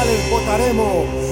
nunca desbotaremos.